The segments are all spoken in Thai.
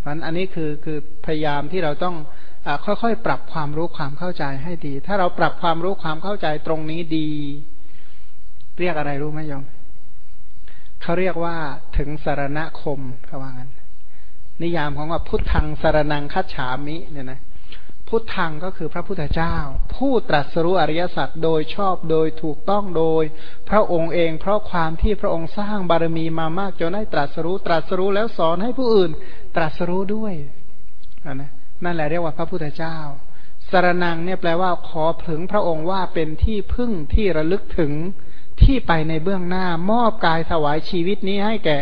เพราะอันนี้คือคือพยายามที่เราต้องอค่อยๆ ปรับความรู้ความเข้าใจให้ดี ถ้าเราปรับความรู้ความเข้าใจตรงนี้ดี เรียกอะไรรู้ไหมยมเขาเรียกว่าถึงสารณคมเขาว่างั้น นิยามของว่าพุทธังสารนังคัจฉามิเนี่ยนะพุทธังก็คือพระพุทธเจ้า ผู้ตรัสรู้อริยสัจโดยชอบโดยถูกต้องโดย พระองค์เองเพราะความที่พระองค์สร้างบารมีมามากจนได้ตรัสรู้ตรัสรู้แล้วสอนให้ผู้อื่น ตรัสรู้ด้วยนะนั่นแหละเรียกว่าพระพุทธเจ้าสารนังเนี่ยแปลว่าขอถึงพระองค์ว่าเป็นที่พึ่งที่ระลึกถึงที่ไปในเบื้องหน้ามอบกายถวายชีวิตนี้ให้แก่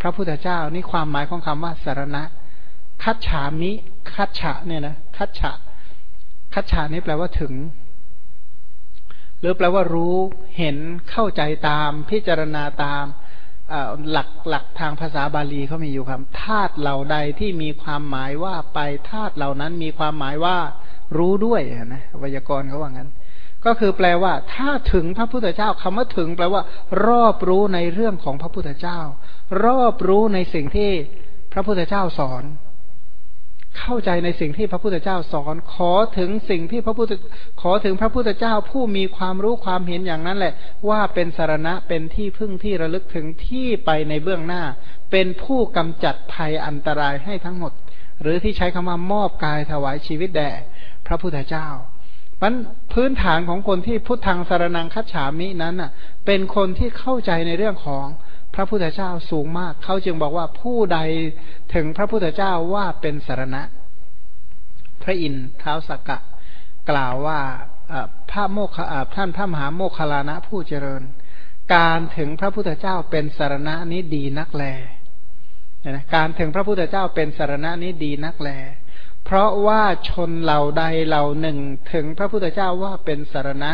พระพุทธเจ้านี่ความหมายของคำว่าสารณะ คัจฉามิ คัจฉะเนี่ยนะคัจฉะ คัจฉานี่แปลว่าถึง หรือแปลว่ารู้เห็นเข้าใจตาม พิจารณาตาม หลักหลักทางภาษาบาลีเขามีอยู่ครับธาตุเหล่าใดที่มีความหมายว่าไปธาตุเหล่านั้นมีความหมายว่ารู้ด้วยนะวยากรณ์เขาว่างั้น ก็คือแปลว่า ถ้าถึงพระพุทธเจ้าคำว่าถึง แปลว่า รอบรู้ในเรื่องของพระพุทธเจ้า รอบรู้ในสิ่งที่พระพุทธเจ้าสอน เข้าใจในสิ่งที่พระพุทธเจ้าสอน ขอถึงสิ่งที่พระพุทธขอถึงพระพุทธเจ้าผู้มีความรู้ความเห็นอย่างนั้นแหละ ว่าเป็นสารณะเป็นที่พึ่งที่ระลึกถึงที่ไปในเบื้องหน้า เป็นผู้กำจัดภัยอันตรายให้ทั้งหมด หรือที่ใช้คำว่ามอบกายถวายชีวิตแด่พระพุทธเจ้ามันพื้นฐานของคนที่พุทธังสารนังคัจฉามินั้นน่ะ เป็นคนที่เข้าใจในเรื่องของ พระพุทธเจ้าสูงมาก เขาจึงบอกว่าผู้ใดถึงพระพุทธเจ้าว่าเป็นสารณะ พระอินทร์ท้าวสักกะ กล่าวว่าพระโมคท่านพระมหาโมคคลานะผู้เจริญ การถึงพระพุทธเจ้าเป็นสารณะนี้ดีนักแลนะการถึงพระพุทธเจ้าเป็นสารณะนี้ดีนักแล เพราะว่าชนเหล่าใดเหล่าหนึ่ง ถึงพระพุทธเจ้าว่าเป็นสารณะ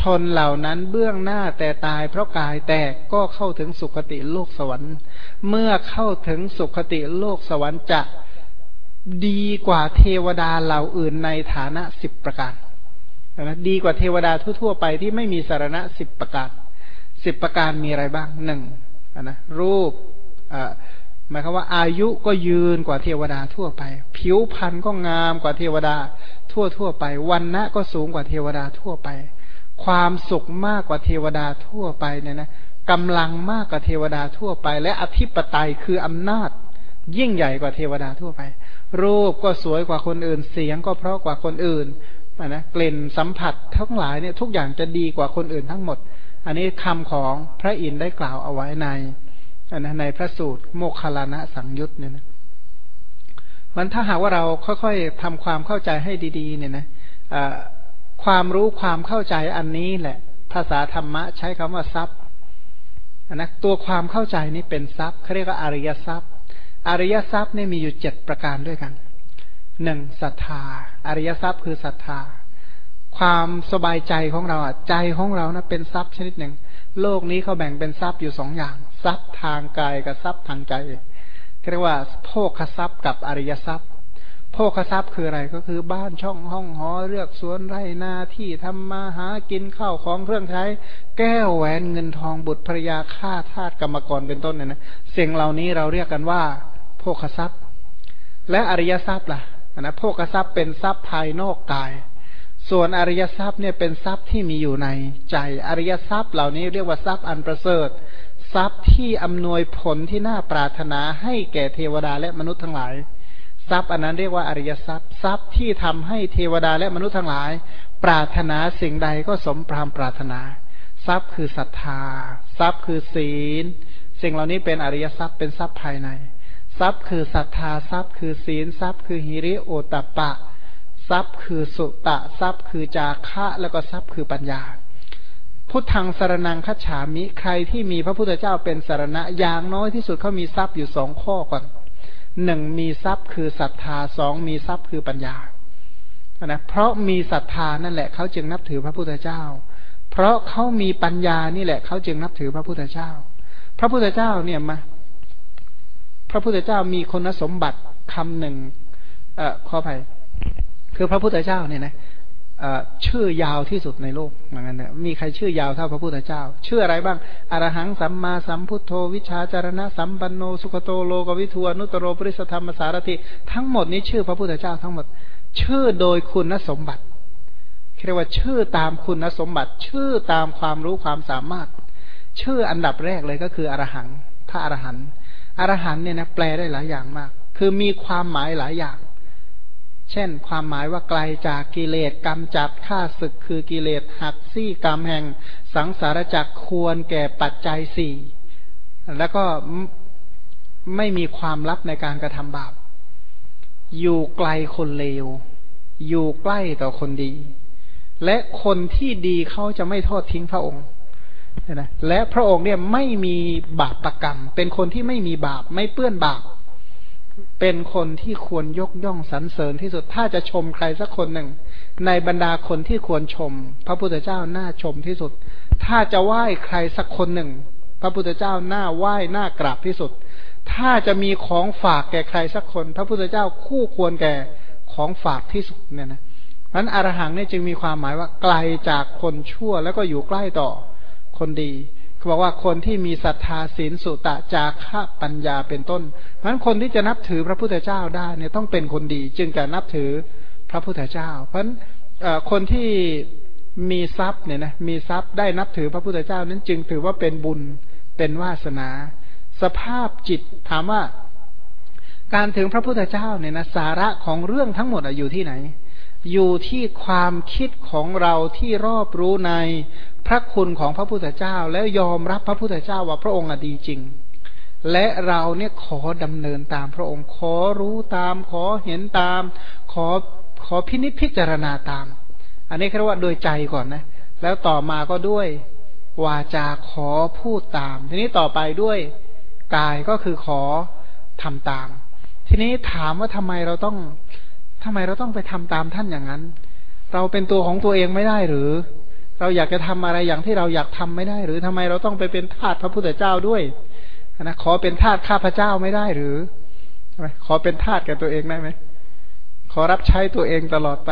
ชนเหล่านั้นเบื้องหน้าแต่ตายเพราะกายแตกก็เข้าถึงสุคติโลกสวรรค์ เมื่อเข้าถึงสุคติโลกสวรรค์จะดีกว่าเทวดาเหล่าอื่นในฐานะสิบประการนะดีกว่าเทวดาทั่วๆไปที่ไม่มีสารณะสิบประการสิบประการมีอะไรบ้างหนึ่งนะรูปอ่า หมายความว่าอายุก็ยืนกว่าเทวดาทั่วไป ผิวพรรณก็งามกว่าเทวดาทั่วทั่วไป วันณะก็สูงกว่าเทวดาทั่วไป ความสุขมากกว่าเทวดาทั่วไปเนี่ยนะกำลังมากกว่าเทวดาทั่วไป และอธิปไตยคืออำนาจ ยิ่งใหญ่กว่าเทวดาทั่วไป รูปก็สวยกว่าคนอื่นเสียงก็เพราะกว่าคนอื่นนะกลิ่นสัมผัสทั้งหลายเนี่ยทุกอย่างจะดีกว่าคนอื่นทั้งหมด อันนี้คำของพระอินทร์ได้กล่าวเอาไว้ใน อันนะในพระสูตรโมคคลานะสังยุตเนี่ยนะมันถ้าหากว่าเราค่อยๆทำความเข้าใจให้ดี ๆ เนี่ยนะความรู้ความเข้าใจอันนี้แหละ ภาษาธรรมะใช้คำว่าทรัพย์นะตัวความเข้าใจนี้เป็นทรัพย์เขาเรียกว่าอริยทรัพย์ อริยทรัพย์นี่มีอยู่เจ็ดประการด้วยกันหนึ่งศรัทธา อริยทรัพย์คือศรัทธา ความสบายใจของเราอะใจของเรานะเป็นทรัพย์ชนิดหนึ่ง โลกนี้เขาแบ่งเป็นทรัพย์อยู่สองอย่าง ทรัพย์ทางกายกับทรัพย์ทางใจเรียกว่าโภคทรัพย์กับอริยทรัพย์โภคทรัพย์คืออะไรก็คือบ้านช่องห้องหอเลือกสวนไร่นาที่ทำมาหากินข้าวของเครื่องใช้ แก้วแหวนเงินทองบุตรภรยาค่าทาสกรรมกรเป็นต้นเนี่ยนะสิ่งเหล่านี้เราเรียกกันว่าโภคทรัพย์ และอริยทรัพย์ล่ะนะโภคทรัพย์เป็นทรัพย์ภายนอกกาย ส่วนอริยทรัพย์เนี่ยเป็นทรัพย์ที่มีอยู่ในใจอริยทรัพย์เหล่านี้เรียกว่าทรัพย์อันประเสริฐ ทรัพย์ที่อำนวยผลที่น่าปรารถนาให้แก่เทวดาและมนุษย์ทั้งหลาย ทรัพย์อันนั้นเรียกว่าอริยทรัพย์ ทรัพย์ที่ทำให้เทวดาและมนุษย์ทั้งหลาย ปรารถนาสิ่งใดก็สมพรามปรารถนา ทรัพย์คือศรัทธา ทรัพย์คือศีล สิ่งเหล่านี้เป็นอริยทรัพย์เป็นทรัพย์ภายใน ทรัพย์คือศรัทธาทรัพย์คือศีลทรัพย์คือหิริโอตปะ ทรัพย์คือสุตะ ทรัพย์คือจาคะแล้วก็ทรัพย์คือปัญญา พุทธังสารนังคัจฉามิ ใครที่มีพระพุทธเจ้าเป็นสารณะอย่างน้อยที่สุดเขามีทรัพย์อยู่สองข้อก่อนหนึ่งมีทรัพย์คือศรัทธาสองมีทรัพย์คือปัญญานะเพราะมีศรัทธานั่นแหละเขาจึงนับถือพระพุทธเจ้า เพราะเขามีปัญญานี่แหละเขาจึงนับถือพระพุทธเจ้า พระพุทธเจ้าเนี่ยมา พระพุทธเจ้ามีคุณสมบัติคำหนึ่งเอ่อขออภัยคือพระพุทธเจ้าเนี่ยนะ ชื่อยาวที่สุดในโลกเหมือนกันนะมีใครชื่อยาวเท่าพระพุทธเจ้า ชื่ออะไรบ้างอรหังสัมมาสัมพุทโธวิชาจารณะสัมปันโนสุขโตโลกวิทูนุตโรปริสธรรมสารถิทั้งหมดนี้ชื่อพระพุทธเจ้าทั้งหมด ชื่อโดยคุณสมบัติเรียกว่าชื่อตามคุณสมบัติ ชื่อตามความรู้ความสามารถ ชื่ออันดับแรกเลยก็คืออรหังพระอรหันอรหันเนี่ยนะแปลได้หลายอย่างมาก คือมีความหมายหลายอย่าง เช่น ความหมายว่าไกลจากกิเลสกรรมจัดฆ่าศึกคือกิเลสหักซี่กรรมแห่งสังสารจักควรแก่ปัจจัยสี่แล้วก็ไม่มีความลับในการกระทำบาป อยู่ไกลคนเลว อยู่ใกล้ต่อคนดี และคนที่ดีเขาจะไม่ทอดทิ้งพระองค์นะและพระองค์เนี่ยไม่มีบาปประกรรม เป็นคนที่ไม่มีบาป ไม่เปื้อนบาป เป็นคนที่ควรยกย่องสรรเสริญที่สุด ถ้าจะชมใครสักคนหนึ่ง ในบรรดาคนที่ควรชม พระพุทธเจ้าน่าชมที่สุด ถ้าจะไหว้ใครสักคนหนึ่ง พระพุทธเจ้าน่าไหว้น่ากราบที่สุด ถ้าจะมีของฝากแก่ใครสักคน พระพุทธเจ้าคู่ควรแก่ของฝากที่สุดเนี่ยนะนั้นอรหังเนี่ยจึงมีความหมายว่าไกลจากคนชั่วแล้วก็อยู่ใกล้ต่อคนดี บอกว่าคนที่มีศรัทธาศีลสุตะจาระปัญญาเป็นต้นเพราะนั้นคนที่จะนับถือพระพุทธเจ้าได้เนี่ยต้องเป็นคนดีจึงจะนับถือพระพุทธเจ้า เพราะฉะนั้นคนที่มีทรัพย์เนี่ยนะมีทรัพย์ได้นับถือพระพุทธเจ้านั้นจึงถือว่าเป็นบุญเป็นวาสนา สภาพจิตถามว่า การถึงพระพุทธเจ้าเนี่ยนะสาระของเรื่องทั้งหมดอยู่ที่ไหน อยู่ที่ความคิดของเราที่รอบรู้ใน พระคุณของพระพุทธเจ้า แล้วยอมรับพระพุทธเจ้าว่าพระองค์ดีจริง และเราเนี่ยขอดำเนินตามพระองค์ ขอรู้ตาม ขอเห็นตาม ขอขอพินิจพิจารณาตาม อันนี้เรียกว่าโดยใจก่อนนะ แล้วต่อมาก็ด้วยวาจาขอพูดตาม ทีนี้ต่อไปด้วยกายก็คือขอทำตาม ทีนี้ถามว่าทำไมเราต้องทำไมเราต้องไปทำตามท่านอย่างนั้น เราเป็นตัวของตัวเองไม่ได้หรือ เราอยากจะทำอะไรอย่างที่เราอยากทำไม่ได้ หรือทำไมเราต้องไปเป็นทาสพระพุทธเจ้าด้วยนะขอเป็นทาสข้าพระเจ้าไม่ได้หรือขอเป็นทาสแก่ตัวเองได้ไหมขอรับใช้ตัวเองตลอดไป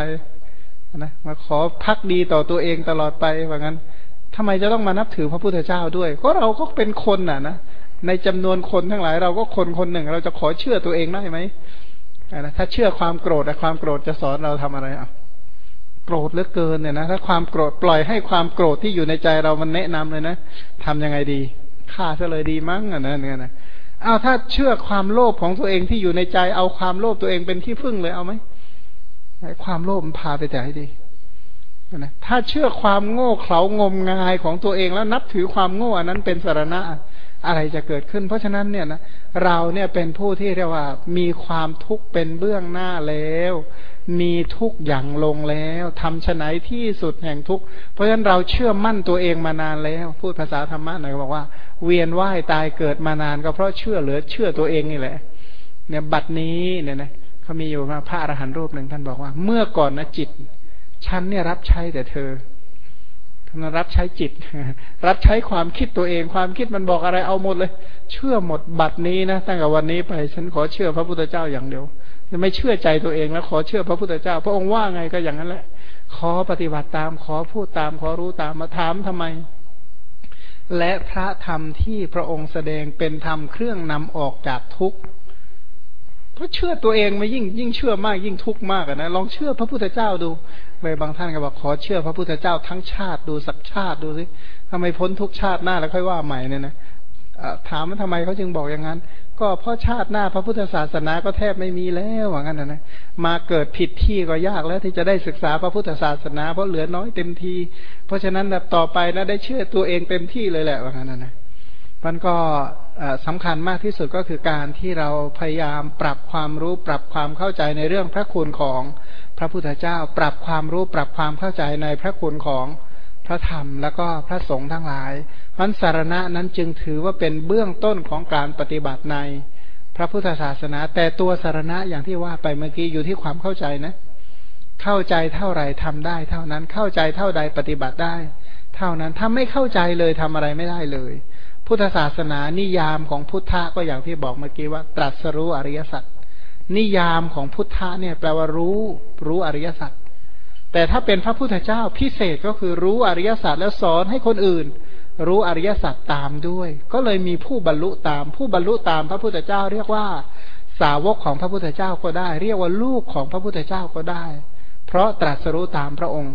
นะมาขอพักดีต่อตัวเองตลอดไปว่างั้นทำไมจะต้องมานับถือพระพุทธเจ้าด้วย ก็เราก็เป็นคนน่ะนะในจำนวนคนทั้งหลายเราก็คนคนหนึ่ง เราจะขอเชื่อตัวเองได้ไหมนะถ้าเชื่อความโกรธความโกรธจะสอนเราทำอะไรอะ โกรธเหลือเกินเนี่ยนะถ้าความโกรธปล่อยให้ความโกรธที่อยู่ในใจเรามันแนะนำเลยนะทำยังไงดีฆ่าซะเลยดีมั้งอะนะเนี่ยนะเอาถ้าเชื่อความโลภของตัวเองที่อยู่ในใจเอาความโลภตัวเองเป็นที่พึ่งเลยเอาไหมความโลภมันพาไปแต่ให้ดีนะถ้าเชื่อความโง่เขลางมงายของตัวเองแล้วนับถือความโง่อันนั้นเป็นสารณะอะไรจะเกิดขึ้น เพราะฉะนั้นเนี่ยนะเราเนี่ยเป็นผู้ที่เรียกว่ามีความทุกข์เป็นเบื้องหน้าแล้ว มีทุกอย่างลงแล้วทำชไหนที่สุดแห่งทุก เพราะฉะนั้นเราเชื่อมั่นตัวเองมานานแล้ว พูดภาษาธรรมะหน่อยบอกว่า เวียนว่ายตายเกิดมานานก็เพราะเชื่อเหลือเชื่อตัวเองนี่แหละ เนี่ยบัดนี้เนี่ยนะเขามีอยู่มาพระอรหันต์รูปหนึ่งท่านบอกว่า เมื่อก่อนนะจิตฉันเนี่ยรับใช้แต่เธอทำรับใช้จิต รับใช้ความคิดตัวเอง ความคิดมันบอกอะไรเอาหมดเลย เชื่อหมดบัดนี้นะตั้งแต่วันนี้ไป ฉันขอเชื่อพระพุทธเจ้าอย่างเดียว ไม่เชื่อใจตัวเองแล้วขอเชื่อพระพุทธเจ้า พระองค์ว่าไงก็อย่างนั้นแหละ ขอปฏิบัติตามขอพูดตาม ขอรู้ตามมาถามทำไม และพระธรรมที่พระองค์แสดงเป็นธรรมเครื่องนำออกจากทุกข์เพราะเชื่อตัวเองมายิ่งยิ่งเชื่อมากยิ่งทุกข์มากนะลองเชื่อพระพุทธเจ้าดูเลยบางท่านก็บอกขอเชื่อพระพุทธเจ้าทั้งชาติดูสักชาติดูสิทำไมพ้นทุกชาติหน้าแล้วค่อยว่าใหม่เนี่ยนะถามว่าทำไมเขาจึงบอกอย่างนั้น ก็เพราะชาติหน้าพระพุทธศาสนาก็แทบไม่มีแล้วว่างั้นนะมาเกิดผิดที่ก็ยากแล้วที่จะได้ศึกษาพระพุทธศาสนา เพราะเหลือน้อยเต็มที เพราะฉะนั้นแบบต่อไปนะได้เชื่อตัวเองเต็มที่เลยแหละว่างั้นนะมันก็สำคัญมากที่สุดก็คือการที่เราพยายามปรับความรู้ปรับความเข้าใจในเรื่องพระคุณของพระพุทธเจ้า ปรับความรู้ปรับความเข้าใจในพระคุณของ พระธรรมแล้วก็พระสงฆ์ทั้งหลายมันสารณะนั้นจึงถือว่าเป็นเบื้องต้นของการปฏิบัติในพระพุทธศาสนา แต่ตัวสารณะอย่างที่ว่าไปเมื่อกี้อยู่ที่ความเข้าใจนะ เข้าใจเท่าไหร่ทำได้ เท่านั้นเข้าใจเท่าใดปฏิบัติได้ เท่านั้นถ้าไม่เข้าใจเลยทำอะไรไม่ได้เลย พุทธศาสนานิยามของพุทธะก็อย่างที่บอกเมื่อกี้ว่า ตรัสรู้อริยสัจนิยามของพุทธะเนี่ยแปลว่ารู้รู้อริยสัจ แต่ถ้าเป็นพระพุทธเจ้าพิเศษก็คือรู้อริยสัจแล้วสอนให้คนอื่น รู้อริยสัจตามด้วย ก็เลยมีผู้บรรลุตาม ผู้บรรลุตามพระพุทธเจ้า เรียกว่าสาวกของพระพุทธเจ้าก็ได้ เรียกว่าลูกของพระพุทธเจ้าก็ได้ เพราะตรัสรู้ตามพระองค์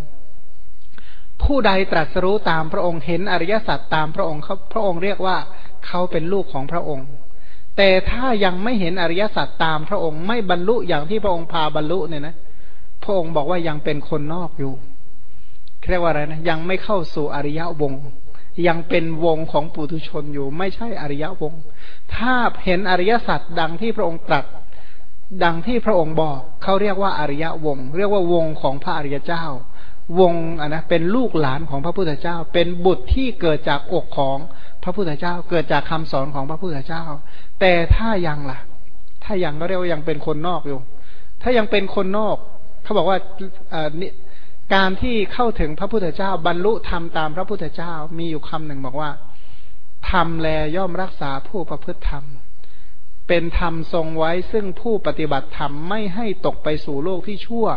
ผู้ใดตรัสรู้ตามพระองค์เห็นอริยสัจตามพระองค์เขาพระองค์เรียกว่าเขาเป็นลูกของพระองค์ แต่ถ้ายังไม่เห็นอริยสัจตามพระองค์ไม่บรรลุอย่างที่พระองค์พาบรรลุเนี่ยนะ พระองค์บอกว่ายังเป็นคนนอกอยู่เรียกว่าอะไรนะยังไม่เข้าสู่อริยวง ยังเป็นวงของปุถุชนอยู่ ไม่ใช่อริยวง ถ้าเห็นอริยสัจดังที่พระองค์ตรัสดังที่พระองค์บอกเขาเรียกว่าอริยวง เรียกว่าวงของพระอริยเจ้า วงอะนะเป็นลูกหลานของพระพุทธเจ้า เป็นบุตรที่เกิดจากอกของพระพุทธเจ้า เกิดจากคำสอนของพระพุทธเจ้า แต่ถ้ายังล่ะ ถ้ายังก็เรียกว่ายังเป็นคนนอกอยู่ ถ้ายังเป็นคนนอก เขาบอกว่าการที่เข้าถึงพระพุทธเจ้า บรรลุธรรมตามพระพุทธเจ้ามีอยู่คำหนึ่งบอกว่าธรรมแลย่อมรักษาผู้ประพฤติธรรม เป็นธรรมทรงไว้ซึ่งผู้ปฏิบัติธรรมไม่ให้ตกไปสู่โลกที่ชั่ว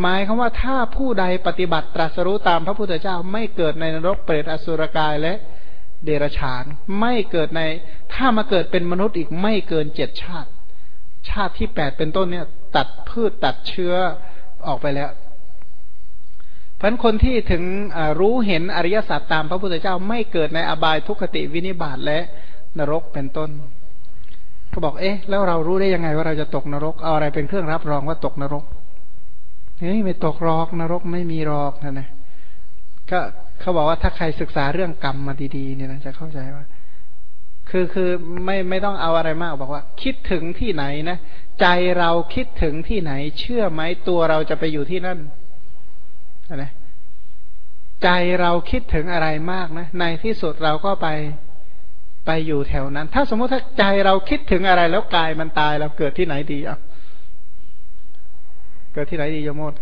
หมายคือว่าถ้าผู้ใดปฏิบัติตรัสรู้ตามพระพุทธเจ้า ไม่เกิดในนรกเปรตอสุรกายและเดรัจฉาน ไม่เกิดใน ถ้ามาเกิดเป็นมนุษย์อีกไม่เกินเจ็ดชาติ ชาติที่แปดเป็นต้นเนี่ย ตัดพืชตัดเชื้อ ออกไปแล้วพันคนที่ถึงรู้เห็นอริยสัจตามพระพุทธเจ้าไม่เกิดในอบายทุกขติวินิบาตและนรกเป็นต้นเขาบอกเอ๊ะแล้วเรารู้ได้ยังไงว่าเราจะตกนรกเอาอะไรเป็นเครื่องรับรองว่าตกนรกเฮ้ยไม่ตกรอกนรกไม่มีรอกนะนะก็เขาบอกว่าถ้าใครศึกษาเรื่องกรรมมาดีๆเนี่ยนะจะเข้าใจว่า คือคือไม่ไม่ต้องเอาอะไรมากบอกว่า คิดถึงที่ไหนนะใจเราคิดถึงที่ไหน เชื่อไหมตัวเราจะไปอยู่ที่นั่นนะใจเราคิดถึงอะไรมากนะในที่สุดเราก็ไปไปอยู่แถวนั้น ถ้าสมมติถ้าใจเราคิดถึงอะไร แล้วกายมันตายเราเกิดที่ไหนดีอะเกิดที่ไหนดีโยมด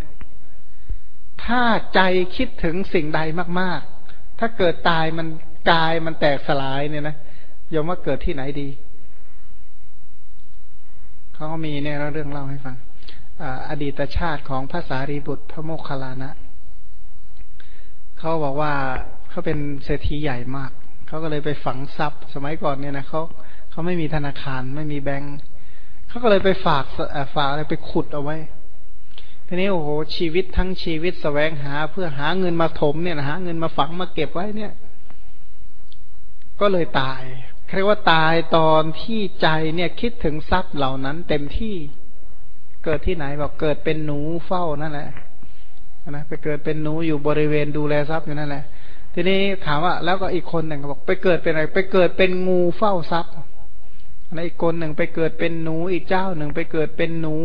ถ้าใจคิดถึงสิ่งใดมาก ๆ ถ้าเกิดตายมันกายมันแตกสลายเนี่ยนะ ยมว่าเกิดที่ไหนดี เขามีเนี่ยเรื่องเล่าให้ฟังอดีตชาติของพระสารีบุตรพระโมคคัลลานะ เขาบอกว่าเขาเป็นเศรษฐีใหญ่มาก เขาก็เลยไปฝังทรัพย์ สมัยก่อนเนี่ยนะเขาเขาไม่มีธนาคารไม่มีแบงก์เขาก็เลยไปฝากฝากอะไรไปขุดเอาไว้ทีนี้โอ้โหชีวิตทั้งชีวิตสแสวงหา เพื่อหาเงินมาถมเนี่ยนะหาเงินมาฝังมาเก็บไว้เนี่ย ก็เลยตาย เรียกว่าตายตอนที่ใจเนี่ยคิดถึงทรัพย์เหล่านั้นเต็มที่เกิดที่ไหนบอกเกิดเป็นหนูเฝ้านั่นแหละนะไปเกิดเป็นหนูอยู่บริเวณดูแลทรัพย์อยู่นั่นแหละ ทีนี้ถามว่าแล้วก็อีกคนหนึ่งบอกไปเกิดเป็นอะไร ไปเกิดเป็นงูเฝ้าทรัพย์นอีกคนหนึ่งไปเกิดเป็นหนูอีกเจ้าหนึ่งไปเกิดเป็นหนู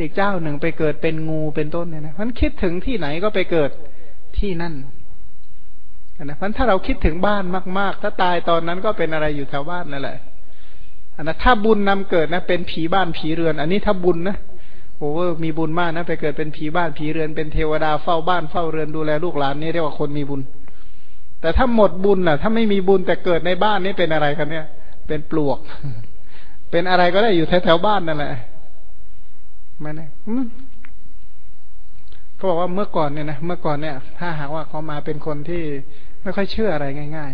อีกเจ้าหนึ่งไปเกิดเป็นงูเป็นต้นเนี่ยนะมันคิดถึงที่ไหนก็ไปเกิดที่นั่น นะเพราะถ้าเราคิดถึงบ้านมาก ๆ ถ้าตายตอนนั้นก็เป็นอะไรอยู่แถวบ้านนั่นแหละอันนะถ้าบุญนำเกิดนะ เป็นผีบ้านผีเรือน อันนี้ถ้าบุญนะโอ้มีบุญมากนะไปเกิดเป็นผีบ้านผีเรือนเป็นเทวดาเฝ้าบ้านเฝ้าเรือนดูแลลูกหลานนี่เรียกว่าคนมีบุญ แต่ถ้าหมดบุญล่ะ ถ้าไม่มีบุญแต่เกิดในบ้านนี่เป็นอะไรกันเนี่ย เป็นปลวก เป็นอะไรก็ได้อยู่แถวๆบ้านนั่นแหละม่แน่ก็บอกว่าเมื่อก่อนเนี่ยนะเมื่อก่อนเนี่ย ถ้าหากว่าเขามาเป็นคนที่ ไม่ค่อยเชื่ออะไรง่าย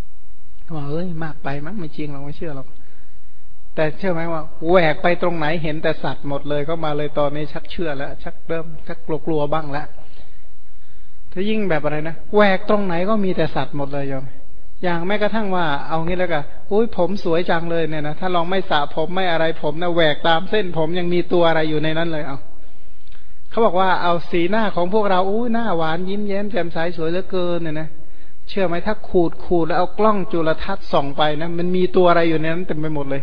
ๆเขาบอกเอ้ยมากไปมั้งไม่จริงเราไม่เชื่อหรอกแต่เชื่อไหมว่าแหวกไปตรงไหนเห็นแต่สัตว์หมดเลยก็มาเลยตอนนี้ชักเชื่อแล้ว ชักเริ่มชักกลัวกลัวบ้างแล้วถ้ายิ่งแบบอะไรนะแหวกตรงไหนก็มีแต่สัตว์หมดเลยโยมอย่างแม้กระทั่งว่าเอางี้แล้วกันอุ้ยผมสวยจังเลยเนี่ยนะถ้าลองไม่สระผมไม่อะไรผมนะแหวกตามเส้นผมยังมีตัวอะไรอยู่ในนั้นเลยเอาเขาบอกว่าเอาสีหน้าของพวกเราอู้ยหน้าหวานยิ้มแย้มแจ่มใสสวยเหลือเกินเนี่ยนะ เชื่อไหมถ้าขูดขูดแล้วเอากล้องจุลทรรศน์ส่องไปนะมันมีตัวอะไรอยู่ในนั้นเต็มไปหมดเลย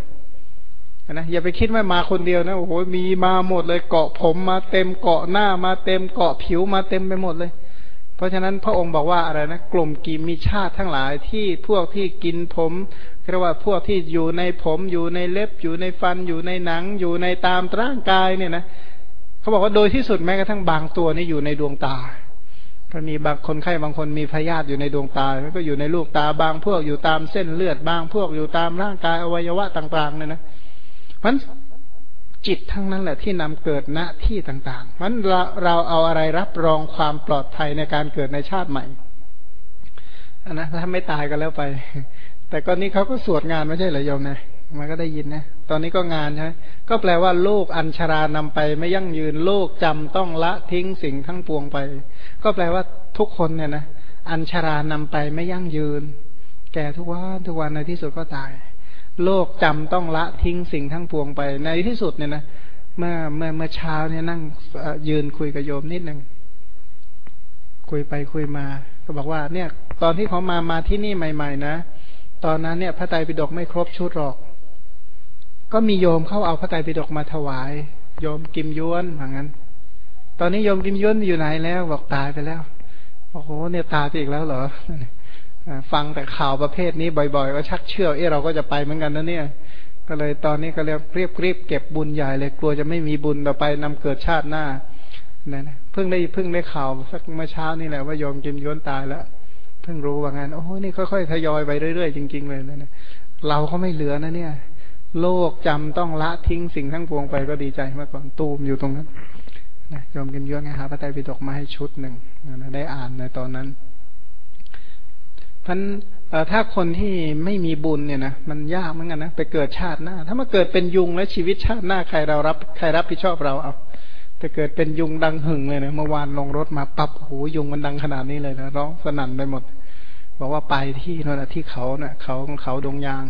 นะอย่าไปคิดว่ามาคนเดียวนะโอ้โหมีมาหมดเลยเกาะผมมาเต็มเกาะหน้ามาเต็มเกาะผิวมาเต็มไปหมดเลย เพราะฉะนั้นพระองค์บอกว่าอะไรนะกลุ่มกีมีชาติทั้งหลายที่พวกที่กินผมเรียกว่าพวกที่อยู่ในผมอยู่ในเล็บอยู่ในฟันอยู่ในหนัง อยู่ในตามร่างกายเนี่ยนะเขาบอกว่าโดยที่สุดแม้กระทั่งบางตัวนี่อยู่ในดวงตา ก็มีบางคนไข้บางคนมีพยาธิอยู่ในดวงตาก็อยู่ในลูกตาบางพวกอยู่ตามเส้นเลือดบางพวกอยู่ตามร่างกายอวัยวะต่างๆเนี่ยนะมันจิตทั้งนั้นแหละที่นำเกิดณที่ต่างๆมันเราเราเอาอะไรรับรองความปลอดภัยในการเกิดในชาติใหม่อนนะถ้าไม่ตายก็แล้วไป แต่ก่อนนี้เขาก็สวดงานไม่ใช่เหรอโยมนะ มันก็ได้ยินนะ ตอนนี้ก็งานใช่ไหมก็แปลว่าโลกอัญชารานำไป ไม่ยั่งยืนโลกจำต้องละทิ้งสิ่งทั้งปวงไป ก็แปลว่าทุกคนเนี่ยนะอัญชารานำไปไม่ยั่งยืน แก่ทุกวันทุกวันในที่สุดก็ตาย โลกจำต้องละทิ้งสิ่งทั้งปวงไป ในที่สุดเนี่ยนะเมื่อเมื่อเมื่อเช้าเนี่ยนั่งยืนคุยกับโยมนิดหนึ่งคุยไปคุยมา ก็บอกว่า เนี่ย ตอนที่เขามามาที่นี่ใหม่ ๆ นะตอนนั้นเนี่ย พระไตรปิฎกไม่ครบชุดหรอก ก็มีโยมเข้าเอาพระไตรปิฎกมาถวาย โยมกิมย้วนอย่างนั้นตอนนี้โยมกิมย้วนอยู่ไหนแล้ว บอกตายไปแล้วโอ้โหเนี่ยตายไปอีกแล้วเหรอฟังแต่ข่าวประเภทนี้บ่อยๆ ก็ชักเชื่อเออเราก็จะไปเหมือนกันนะเนี่ย ก็เลยตอนนี้ก็เรียกเรียบรีบเก็บบุญใหญ่เลยกลัวจะไม่มีบุญต่อไปนำเกิดชาติหน้านะนะเพิ่งได้เพิ่งได้ข่าวสักเมื่อเช้านี่แหละว่าโยมกิมย้วนตายแล้วเพิ่งรู้ว่างั้นโอ้โหนี่ค่อยๆทยอยไปเรื่อยๆจริง ๆ เลยนะนะเราก็ไม่เหลือนะเนี่ย โลกจำต้องละทิ้งสิ่งทั้งปวงไปก็ดีใจมากก่อนตูมอยู่ตรงนั้นนะยอมกันเยอะไงครับพระไตรปิฎกมาให้ชุดหนึ่งนะได้อ่านในตอนนั้นพันถ้าคนที่ไม่มีบุญเนี่ยนะมันยากเหมือนกันนะไปเกิดชาติหน้า ถ้ามาเกิดเป็นยุงแล้วชีวิตชาติหน้าใครเรารับใครรับผิดชอบเราเอาแต่เกิดเป็นยุงดังหึงเลยนะเมื่อวานลงรถมาปับหูยุงมันดังขนาดนี้เลยนะร้องสนั่นไปหมด บอกว่าไปที่นั่นที่เขาเนะ่ะเขาของเขาดงยาง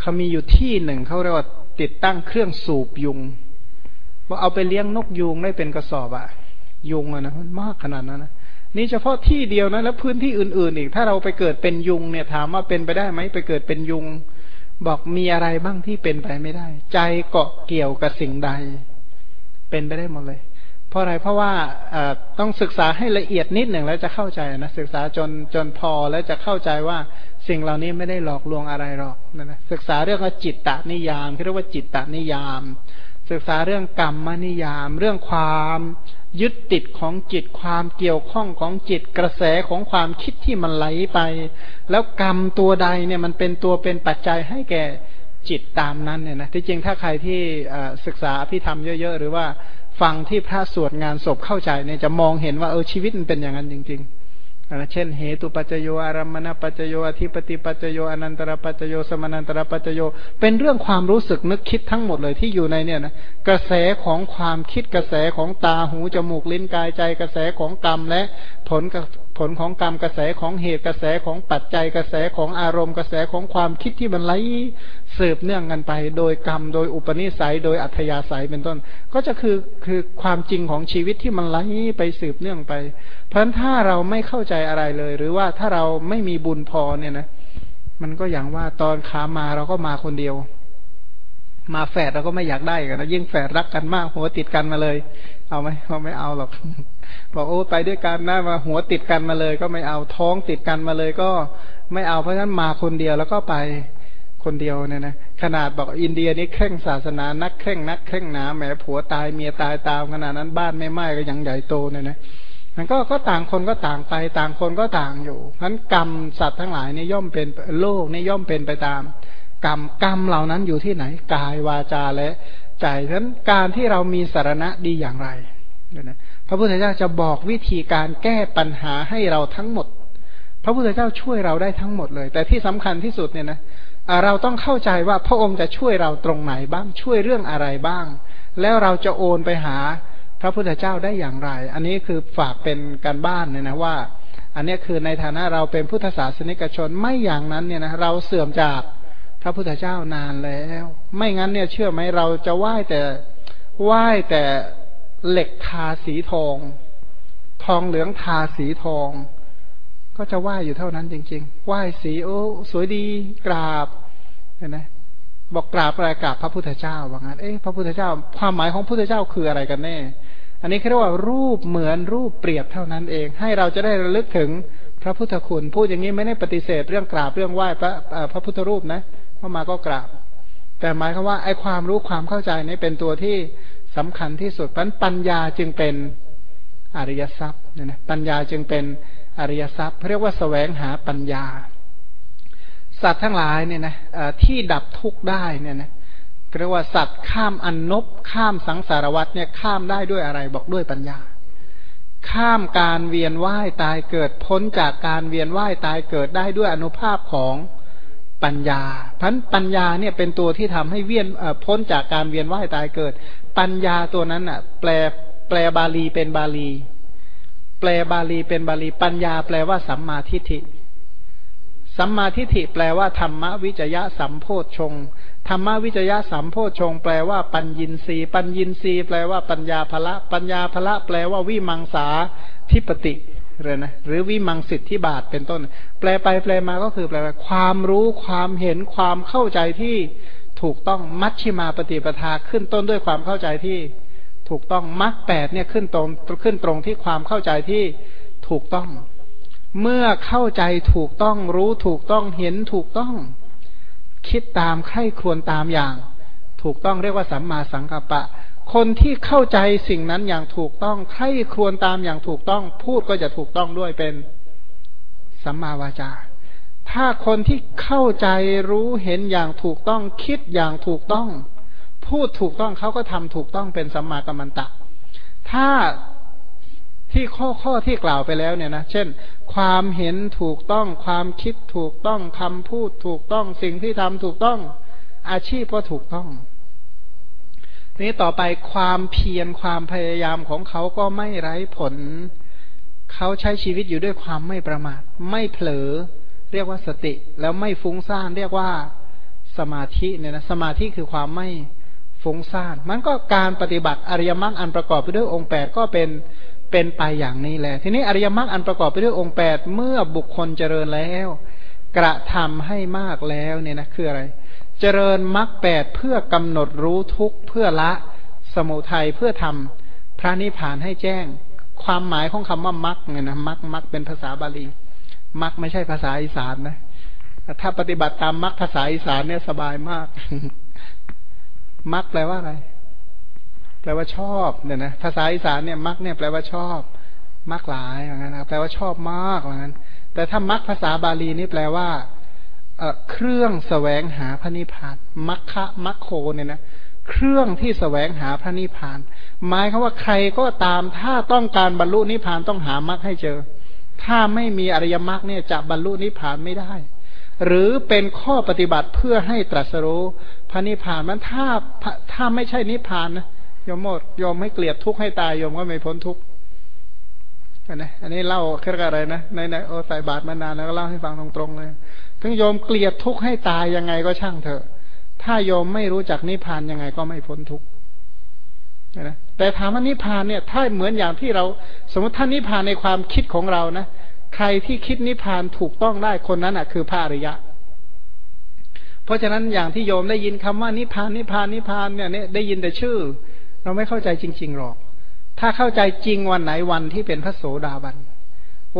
เขามีอยู่ที่หนึ่งเขาเรียกว่าติดตั้งเครื่องสูบยุงว่าเอาไปเลี้ยงนกยุงได้เป็นกระสอบอะยุงอะนะมันมากขนาดนั้นนะนี่เฉพาะที่เดียวนะแล้วพื้นที่อื่นๆอีก ถ้าเราไปเกิดเป็นยุงเนี่ย ถามว่าเป็นไปได้ไหมไปเกิดเป็นยุง บอกมีอะไรบ้างที่เป็นไปไม่ได้ ใจเกาะเกี่ยวกับสิ่งใด เป็นไปได้หมดเลย เพราะอะไรเพราะว่าต้องศึกษาให้ละเอียดนิดหนึ่งแล้วจะเข้าใจนะศึกษาจนจนพอแล้วจะเข้าใจว่า สิ่งเหล่านี้ไม่ได้หลอกลวงอะไรหรอกนะนะศึกษาเรื่องจิตตนิยามเรียกว่าจิตตนิยาม ศึกษาเรื่องกรรมนิยาม เรื่องความยึดติดของจิตความเกี่ยวข้องของจิตกระแสของความคิดที่มันไหลไป แล้วกรรมตัวใดเนี่ยมันเป็นตัวเป็นปัจจัยให้แก่จิตตามนั้นเนี่ยนะที่จริงถ้าใครที่ศึกษาพิธรรมเยอะ ๆ หรือว่าฟังที่พระสวดงานศพเข้าใจเนี่ยจะมองเห็นว่าเออชีวิตมันเป็นอย่างนั้นจริง ๆ เช่นเหตุปัจจโยอารมณปัจจโยอธิปติปัจจโยอนันตรปัจจโยสมานันตรปัจจโย เป็นเรื่องความรู้สึกนึกคิดทั้งหมดเลยที่อยู่ในเนี่ยนะกระแสของความคิดกระแสของตาหูจมูกลิ้นกายใจกระแสของกรรมและผลผลของกรรมกระแสของเหตุกระแสของปัจจัยกระแสของอารมณ์กระแสของความคิดที่มันไหล สืบเนื่องกันไป โดยกรรมโดยอุปนิสัย โดยอัธยาศัยเป็นต้น ก็จะคือคือความจริงของชีวิตที่มันไหลไปสืบเนื่องไป เพราะฉะนั้นถ้าเราไม่เข้าใจอะไรเลย หรือว่าถ้าเราไม่มีบุญพอเนี่ยนะมันก็อย่างว่าตอนขามาเราก็มาคนเดียว มาแฝดเราก็ไม่อยากได้กันนะยิ่งแฝดรักกันมาก หัวติดกันมาเลย เอาไหมเราไม่เอาหรอกบอกโอ้ไปด้วยกันนะมาหัวติดกันมาเลย ก็ไม่เอาท้องติดกันมาเลยก็ไม่เอาเพราะฉะนั้นมาคนเดียวแล้วก็ไป คนเดียวเนี่ยนะขนาดบอกอินเดียนี่เคร่งศาสนานักเคร่งนักเคร่งหนาแหมผัวตายเมียตายตามขนาดนั้นบ้านไม่ไหม้ก็ยังใหญ่โตเนี่ยนะมันก็ก็ต่างคนก็ต่างไปต่างคนก็ต่างอยู่นั้นกรรมสัตว์ทั้งหลายนี่ย่อมเป็นโลกนี่ย่อมเป็นไปตาม กรรมกรรมเหล่านั้นอยู่ที่ไหนกายวาจาและใจฉะนั้นการที่เรามีสารณะดีอย่างไรนะพระพุทธเจ้าจะบอกวิธีการแก้ปัญหาให้เราทั้งหมด พระพุทธเจ้าช่วยเราได้ทั้งหมดเลย แต่ที่สำคัญที่สุดเนี่ยนะ เราต้องเข้าใจว่าพระองค์จะช่วยเราตรงไหนบ้างช่วยเรื่องอะไรบ้าง แล้วเราจะโอนไปหาพระพุทธเจ้าได้อย่างไร อันนี้คือฝากเป็นการบ้านเนี่ยนะว่า อันนี้คือในฐานะเราเป็นพุทธศาสนิกชนไม่อย่างนั้นเนี่ยนะเราเสื่อมจากพระพุทธเจ้านานแล้ว ไม่งั้นเนี่ยเชื่อไหมเราจะไหว้แต่ไหว้แต่เหล็กทาสีทอง ทองเหลืองทาสีทอง ก็จะไหว้อยู่เท่านั้นจริง ๆ ไหว้สีโอ้สวยดีกราบ เห็นไหมบอกกราบอะไรกราบพระพุทธเจ้าว่างั้นเอ๊ะพระพุทธเจ้า ความหมายของพุทธเจ้าคืออะไรกันแน่ อันนี้เรียกว่ารูปเหมือนรูปเปรียบเท่านั้นเอง ให้เราจะได้ระลึกถึงพระพุทธคุณ พูดอย่างนี้ไม่ได้ปฏิเสธเรื่องกราบเรื่องไหว้พระพระพุทธรูปนะพอมาก็กราบ แต่หมายคือว่าไอ้ความรู้ความเข้าใจนี้เป็นตัวที่สำคัญที่สุดพันปัญญาจึงเป็นอริยทรัพย์เนี่ยนะปัญญาจึงเป็นอริยทรัพย์เรียกว่าสแสวงหาปัญญา สัตว์ทั้งหลายเนี่ยนะที่ดับทุกข์ได้เนี่ยนะเรียกว่าสัตว์ข้ามอันนบข้ามสังสารวัตเนี่ยข้ามได้ด้วยอะไรบอกด้วยปัญญา ข้ามการเวียนว่ายตายเกิดพ้นจากการเวียนว่ายตายเกิดได้ด้วยอนุภาพของปัญญาพันปัญญาเนี่ยเป็นตัวที่ทำให้เวียนพ้นจากการเวียนว่ายตายเกิด ปัญญาตัวนั้นอะ แปลแปลบาลีเป็นบาลี แปลบาลีเป็นบาลี ปัญญาแปลว่าสัมมาทิฏฐิ สัมมาทิฏฐิแปลว่าธรรมวิจยะสัมโพชฌงธรรมวิจยะสัมโพชฌงแปลว่าปัญญินรีปัญญินรีแปลว่าปัญญาภละ ปัญญาภละ แปลว่าวิมังสาทิปติเลยนะหรือวิมังสิทธิบาทเป็นต้น แปลไปแปลมาก็คือแปลว่าความรู้ความเห็นความเข้าใจที่ถูกต้องมัชชิมาปฏิปทาขึ้นต้นด้วยความเข้าใจที่ถูกต้องมรรคแปดเนี่ยขึ้นตรงขึ้นตรงที่ความเข้าใจที่ถูกต้อง เมื่อเข้าใจถูกต้องรู้ถูกต้องเห็นถูกต้อง คิดตามใคร่ครวญตามอย่าง ถูกต้องเรียกว่าสัมมาสังกัปปะ คนที่เข้าใจสิ่งนั้นอย่างถูกต้องใคร่ครวญตามอย่างถูกต้อง พูดก็จะถูกต้องด้วยเป็นสัมมาวาจา ถ้าคนที่เข้าใจรู้เห็นอย่างถูกต้อง คิดอย่างถูกต้อง พูดถูกต้องเขาก็ทำถูกต้องเป็นสัมมากัมมันตะ ถ้า ที่ข้อข้อที่กล่าวไปแล้วเนี่ยนะเช่น ความเห็นถูกต้อง ความคิดถูกต้องคำพูดถูกต้อง สิ่งที่ทำถูกต้อง อาชีพก็ถูกต้อง นี้ต่อไปความเพียรความพยายามของเขาก็ไม่ไร้ผล เขาใช้ชีวิตอยู่ด้วยความไม่ประมาท ไม่เผลอ เรียกว่าสติ แล้วไม่ฟุ้งซ่านเรียกว่าสมาธิเนี่ยนะสมาธิคือความไม่ฟุ้งซ่าน มันก็การปฏิบัติอริยมรรคอันประกอบไปด้วยองค์แปดก็เป็น เป็นไปอย่างนี้แหละ ทีนี้อริยมรรคอันประกอบไปด้วยองค์แปดเมื่อบุคคลเจริญแล้ว กระทำให้มากแล้วเนี่ยนะคืออะไร เจริญมรรคแปดเพื่อกำหนดรู้ทุกเพื่อละสมุทัยเพื่อทำพระนิพพานให้แจ้ง ความหมายของคำว่ามรรคเนี่ยนะมรรคมรรคเป็นภาษาบาลีมรรคไม่ใช่ภาษาอีสานนะถ้าปฏิบัติตามมรรคภาษาอีสานเนี่ยสบายมากมรรคแปลว่าอะไร แปลว่าชอบเนี่ยนะภาษาอีสานเนี่ยมรรคเนี่ยแปลว่าชอบมรรคหลายอย่างนั้นนะแปลว่าชอบมากอย่างนั้น แต่ถ้ามรรคภาษาบาลีนี่แปลว่าเครื่องแสวงหาพระนิพพานมัคคะมัคโคเนี่ยนะเครื่องที่แสวงหาพระนิพพาน หมายคือว่าใครก็ตามถ้าต้องการบรรลุนิพพานต้องหามรรคให้เจอ ถ้าไม่มีอริยมรรคเนี่ยจะบรรลุนิพพานไม่ได้ หรือเป็นข้อปฏิบัติเพื่อให้ตรัสรู้พระนิพพานมันถ้าถ้าไม่ใช่นิพพานนะ ยมหมดยอมให้เกลียดทุกข์ให้ตายยอมก็ไม่พ้นทุกข์นะอันนี้เล่าแค่อะไรนะในในโอใส่บาทมานานแล้วก็เล่าให้ฟังตรงๆเลยถึงโยมเกลียดทุกข์ให้ตายยังไงก็ช่างเถอะ ถ้าโยมไม่รู้จักนิพพานยังไงก็ไม่พ้นทุกข์นะแต่ถามว่านิพพานเนี่ย ถ้าเหมือนอย่างที่เรา สมมติท่านนิพพานในความคิดของเรานะใครที่คิดนิพพานถูกต้องได้คนนั้นอะ คือพระอริยะ เพราะฉะนั้นอย่างที่โยมได้ยินคำว่านิพพานนิพพานนิพพานเนี่ยได้ยินแต่ชื่อ เราไม่เข้าใจจริง ๆ หรอก ถ้าเข้าใจจริงวันไหนวันที่เป็นพระโสดาบัน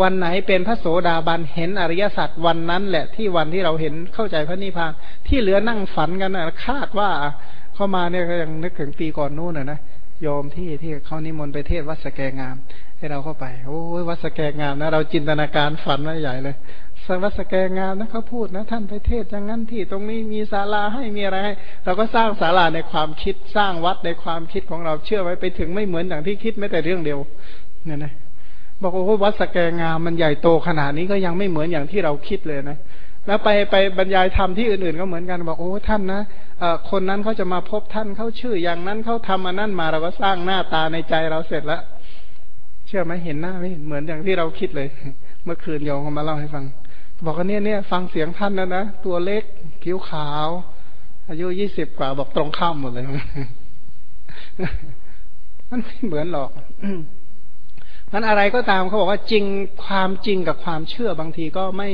วันไหนเป็นพระโสดาบันเห็นอริยสัจวันนั้นแหละที่วันที่เราเห็นเข้าใจพระนิพพาน ที่เหลือนั่งฝันกันนะคาดว่าเข้ามาเนี่ยก็ยังนึกถึงปีก่อนนู้นนะนะยอมที่ที่เขานิมนต์ไปเทศวัดสแกงาม ให้เราเข้าไป โอ้ยวัดสแกงามนะเราจินตนาการฝันไว้ใหญ่เลย สัวัสแกงามนะเขาพูดนะ ท่านไปเทศอย่างนั้นที่ตรงนี้มีศาลาให้มีอะไรให้เราก็สร้างศาลาในความคิดสร้างวัดในความคิดของเราเชื่อไว้ไปถึงไม่เหมือนอย่างที่คิดไม่แต่เรื่องเดียวเนี่ยนะบอกว่าวัดสแกงามมันใหญ่โตขนาดนี้ก็ยังไม่เหมือนอย่างที่เราคิดเลยนะแล้วไปไปบรรยายธรรมที่อื่นๆก็เหมือนกันบอกโอ้ท่านนะคนนั้นเขาจะมาพบท่านเขาชื่ออย่างนั้นเขาทำมานั่นมาเราก็สร้างหน้าตาในใจเราเสร็จแล้ว เชื่อไหมเห็นหน้าไม่เหมือนอย่างที่เราคิดเลย เมื่อคืนโยมเขามาเล่าให้ฟัง บอกว่าเนี่ยเนี่ยฟังเสียงท่านนะนะตัวเล็กผิวขาว อายุยี่สิบกว่าบอกตรงข้ามหมดเลย มันไม่เหมือนหรอกนั้นอะไรก็ตามเขาบอกว่าจริงความจริงกับความเชื่อบางทีก็ไม่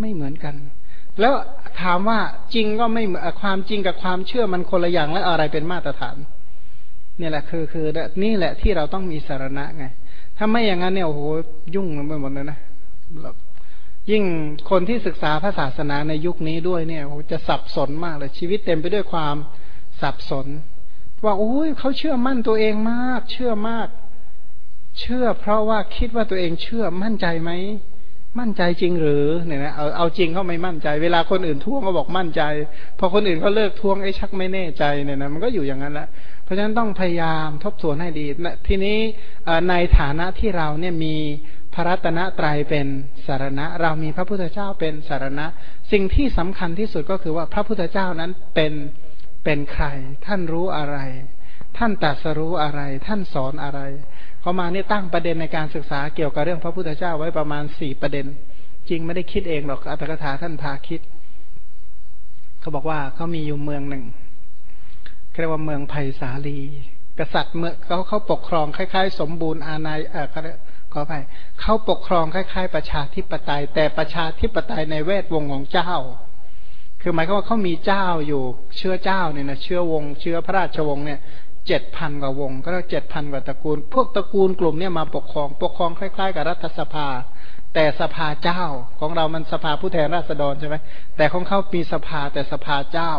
ไม่เหมือนกัน แล้วถามว่าจริงก็ไม่ความจริงกับความเชื่อมันคนละอย่างและอะไรเป็นมาตรฐานนี่แหละคือคือนี่แหละที่เราต้องมีสารณะไง ถ้าไม่อย่างนั้นเนี่ยโอ้โหยุ่งไปหมดเลยนะ ยิ่งคนที่ศึกษาพระศาสนาในยุคนี้ด้วยเนี่ยจะสับสนมากเลยชีวิตเต็มไปด้วยความสับสน ว่าโอ้ยเขาเชื่อมั่นตัวเองมาก เชื่อมาก เชื่อ เพราะว่าคิดว่าตัวเองเชื่อมั่นใจไหมมั่นใจจริงหรือเนี่ยนะเอาเอาจริงเขาไม่มั่นใจ เวลาคนอื่นท่วงก็บอกมั่นใจพอคนอื่นเขาเลิกท่วงไอ้ชักไม่แน่ใจเนี่ยนะมันก็อยู่อย่างนั้นแหละเพราะฉะนั้นต้องพยายามทบทวนให้ดีทีนี้ในฐานะที่เราเนี่ยมี พระรัตนตรัยเป็นสารณะ เรามีพระพุทธเจ้าเป็นสารณะ สิ่งที่สำคัญที่สุดก็คือว่าพระพุทธเจ้านั้นเป็นเป็นใคร ท่านรู้อะไร ท่านตรัสรู้อะไร ท่านสอนอะไรเขามาเนี่ยตั้งประเด็นในการศึกษาเกี่ยวกับเรื่องพระพุทธเจ้าไว้ประมาณสี่ประเด็น จริงไม่ได้คิดเองหรอกอัตถกถาท่านพาคิดเขาบอกว่าเขามีอยู่เมืองหนึ่งเรียกว่าเมืองไผ่สาลี กษัตริย์เมื่อเขาเขาปกครองคล้าย ๆ สมบูรณ์อาณาเออเขอไปเขาปกครองคล้าย ๆ ประชาธิปไตย แต่ประชาธิปไตยในเวทวงของเจ้า คือหมายความว่าเขามีเจ้าอยู่เชื้อเจ้าเนี่ยนะเชื้อวง เชื้อพระราชวงศ์เนี่ยเจ็ดพันกว่าวง ก็เรียกเจ็ดพันกว่าตระกูล พวกตระกูลกลุ่มเนี่ยมาปกครอง ปกครองคล้าย ๆ กับรัฐสภา แต่สภาเจ้าของเรามันสภาผู้แทนราษฎรใช่ไหมแต่ของเขามีสภาแต่สภาเจ้า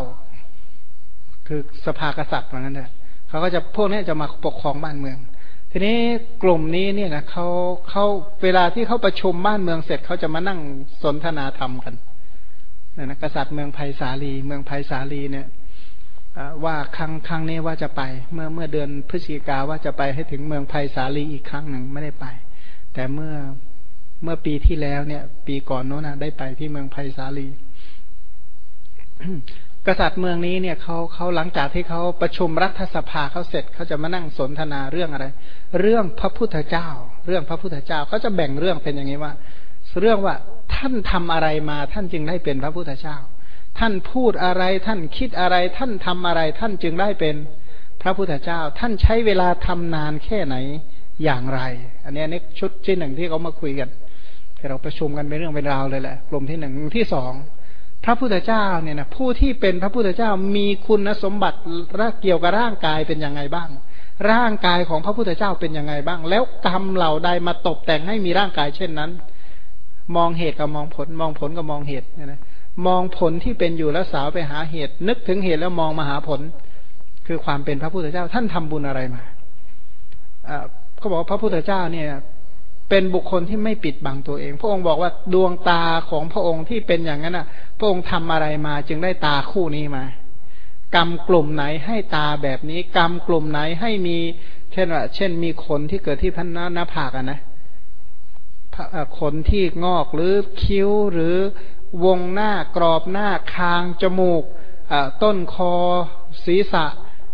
คือสภากษัตริย์เหมือนกันเถอะเขาก็จะพวกนี้จะมาปกครองบ้านเมือง ทีนี้กลุ่มนี้เนี่ยนะเขาเขาเวลาที่เขาประชุมบ้านเมืองเสร็จเขาจะมานั่งสนทนาธรรมกันนะนะกษัตริย์เมืองไผ่สาลี เมืองไผ่สาลีเนี่ยว่าครั้งครั้งนี้ว่าจะไป เมื่อเมื่อเดือนพฤศจิกาว่าจะไปให้ถึงเมืองไผ่สาลีอีกครั้งหนึ่งไม่ได้ไป แต่เมื่อเมื่อปีที่แล้วเนี่ย ปีก่อนโน้นนะได้ไปที่เมืองไผ่สาลี กษัตริย์เมืองนี้เนี่ยเขาเขาหลังจากที่เขาประชุมรัฐสภาเขาเสร็จเขาจะมานั่งสนทนาเรื่องอะไร เรื่องพระพุทธเจ้า เรื่องพระพุทธเจ้าเขาจะแบ่งเรื่องเป็นอย่างนี้ว่า เรื่องว่าท่านทำอะไรมาท่านจึงได้เป็นพระพุทธเจ้า ท่านพูดอะไรท่านคิดอะไร ท่านทำอะไร ท่านจึงได้เป็นพระพุทธเจ้า ท่านใช้เวลาทำนานแค่ไหนอย่างไร อันนี้นี่ชุดที่หนึ่งที่เขามาคุยกันเราประชุมกันเป็นเรื่องเป็นราวเลยแหละกลุ่มที่หนึ่งที่สอง พระพุทธเจ้าเนี่ยนะผู้ที่เป็นพระพุทธเจ้ามีคุณสมบัติเกี่ยวกับร่างกายเป็นยังไงบ้าง ร่างกายของพระพุทธเจ้าเป็นยังไงบ้าง แล้วกรรมเหล่าใดมาตกแต่งให้มีร่างกายเช่นนั้น มองเหตุกับมองผล มองผลกับมองเหตุเนี่ยนะมองผลที่เป็นอยู่แล้วสาวไปหาเหตุ นึกถึงเหตุแล้วมองมาหาผล คือความเป็นพระพุทธเจ้าท่านทำบุญอะไรมาเขาบอกว่าพระพุทธเจ้าเนี่ย เป็นบุคคลที่ไม่ปิดบังตัวเอง พระองค์บอกว่าดวงตาของพระองค์ที่เป็นอย่างนั้นอะ พระองค์ทำอะไรมาจึงได้ตาคู่นี้มา กรรมกลุ่มไหนให้ตาแบบนี้ กรรมกลุ่มไหนให้มี เช่นว่าเช่นมีขนที่เกิดที่พันหน้าผากอะนะขนที่งอกหรือคิ้วหรือวงหน้ากรอบหน้าคางจมูกต้นคอ ศีรษะ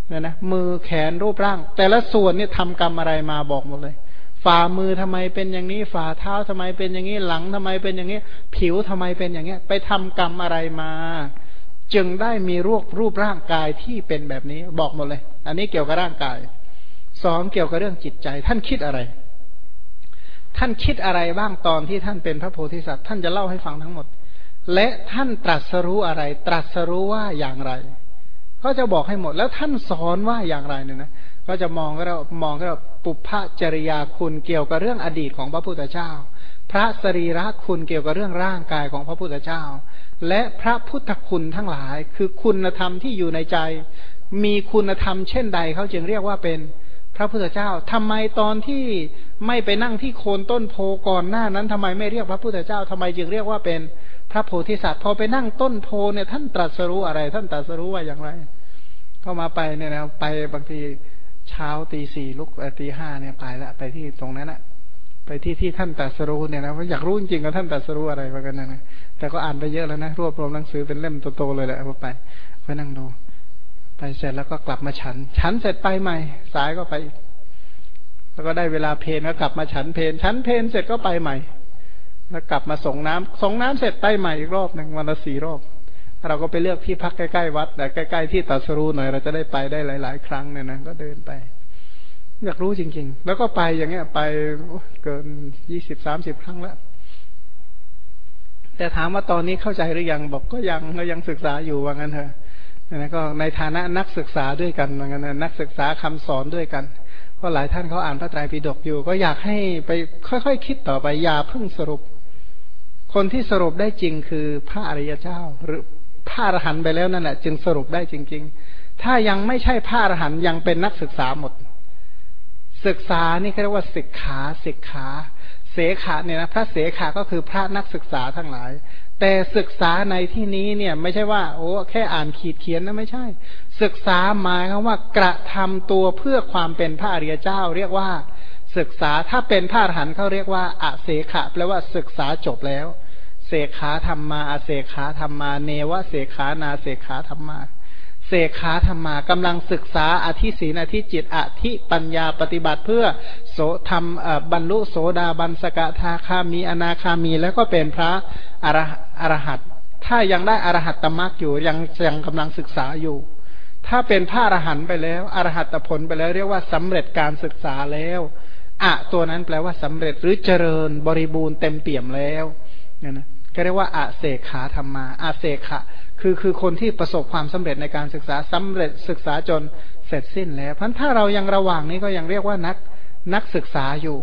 เนี่ยนะมือแขนรูปร่าง แต่ละส่วนนี่ทำกรรมอะไรมาบอกหมดเลย ฝ่ามือทำไมเป็นอย่างนี้ ฝ่าเท้าทำไมเป็นอย่างนี้ หลังทำไมเป็นอย่างนี้ ผิวทำไมเป็นอย่างนี้ ไปทำกรรมอะไรมา จึงได้มีรูปรูปร่างกายที่เป็นแบบนี้ บอกหมดเลย อันนี้เกี่ยวกับร่างกายสองเกี่ยวกับเรื่องจิตใจ ท่านคิดอะไร ท่านคิดอะไรบ้างตอนที่ท่านเป็นพระโพธิสัตว์ ท่านจะเล่าให้ฟังทั้งหมด และท่านตรัสรู้อะไร ตรัสรู้ว่าอย่างไร ก็จะบอกให้หมด แล้วท่านสอนว่าอย่างไรเนี่ยนะ ก็จะมองก็เรามองก็เราปุพพจริยาคุณเกี่ยวกับเรื่องอดีตของพระพุทธเจ้า พระสรีระคุณเกี่ยวกับเรื่องร่างกายของพระพุทธเจ้า และพระพุทธคุณทั้งหลาย คือคุณธรรมที่อยู่ในใจ มีคุณธรรมเช่นใดเขาจึงเรียกว่าเป็นพระพุทธเจ้าทำไมตอนที่ไม่ไปนั่งที่โคนต้นโพก่อนหน้านั้นทำไมไม่เรียกพระพุทธเจ้าทำไมจึงเรียกว่าเป็นพระโพธิสัตว์พอไปนั่งต้นโพเนี่ยท่านตรัสรู้อะไร ท่านตรัสรู้ว่าอย่างไร เข้ามาไปเนี่ยนะไปบางที เช้าตีสี่ลุกตีห้าเนี่ยไปละไปที่ตรงนั้นอะไปที่ที่ท่านตรัสรู้เนี่ยนะอยากรู้จริงๆว่าท่านตรัสรู้อะไรมากันนะนะแต่ก็อ่านไปเยอะแล้วนะรวบรวมหนังสือเป็นเล่มโตๆเลยแหละเอาไปไปนั่งดู ไปเสร็จแล้วก็กลับมาฉัน ฉันเสร็จไปใหม่ สายก็ไป แล้วก็ได้เวลาเพนก็กลับมาฉันเพนฉันเพนเสร็จก็ไปใหม่ แล้วกลับมาส่งน้ำส่งน้ำเสร็จไปใหม่อีกรอบหนึ่งวันละสี่รอบ เราก็ไปเลือกที่พักใกล้ๆวัดแต่ใกล้ๆที่ตัสรูหน่อยเราจะได้ไปได้หลาย ๆ ครั้งเนี่ยนะก็เดินไป อยากรู้จริง ๆ แล้วก็ไปอย่างเงี้ย ไปเกินยี่สิบสามสิบครั้งแล้วแต่ถามว่าตอนนี้เข้าใจหรือยังบอกก็ยังก็ยังศึกษาอยู่ว่างั้นเถอะนะก็ในฐานะนักศึกษาด้วยกันว่างั้นนักศึกษาคำสอนด้วยกันเพราะหลายท่านเขาอ่านพระไตรปิฎกอยู่ ก็อยากให้ไปค่อยๆคคิดต่อไปอย่าเพิ่งสรุป คนที่สรุปได้จริงคือพระอริยเจ้าหรือ พระอรหันต์ไปแล้วนั่นแหละจึงสรุปได้จริง ๆ ถ้ายังไม่ใช่พระอรหันต์ยังเป็นนักศึกษาหมด ศึกษานี่เรียกว่าศึกขาศึกขาเสขะเนี่ยนะพระเสขะก็คือพระนักศึกษาทั้งหลาย แต่ศึกษาในที่นี้เนี่ย ไม่ใช่ว่า โอ้แค่อ่านขีดเขียนนะไม่ใช่ ศึกษาหมายคำว่ากระทำตัวเพื่อความเป็นพระอริยเจ้า เรียกว่า ศึกษาถ้าเป็นพระอรหันต์เขาเรียกว่าอาเสขะแปลว่าศึกษาจบแล้ว เสขาธรรมาอาเสขาธรรมา เนวะเสขานาเสขาธรรมาเสขาธรรมากำลังศึกษาอธิศีนอธิจิตอธิปัญญาปฏิบัติเพื่อโสธรรมบรรลุโสดาบันสกทาคามีอนาคามี แล้วก็เป็นพระอรอรหัตถ้ายังได้อรหัตตมรรคอยู่ยังยังกำลังศึกษาอยู่ ถ้าเป็นพระอรหันต์ไปแล้วอรหัตผลไปแล้วเรียกว่าสำเร็จการศึกษาแล้วอะตัวนั้นแปลว่าสำเร็จหรือเจริญบริบูรณ์เต็มเปี่ยมแล้วเนี่ยนะ ก็เรียกว่าอาเสกขาธรรมาอาเสกขะ คือคือคนที่ประสบความสำเร็จในการศึกษาสำเร็จศึกษาจนเสร็จสิ้นแล้ว เพราะถ้าเรายังระหว่างนี้ก็ยังเรียกว่านักนักศึกษาอยู่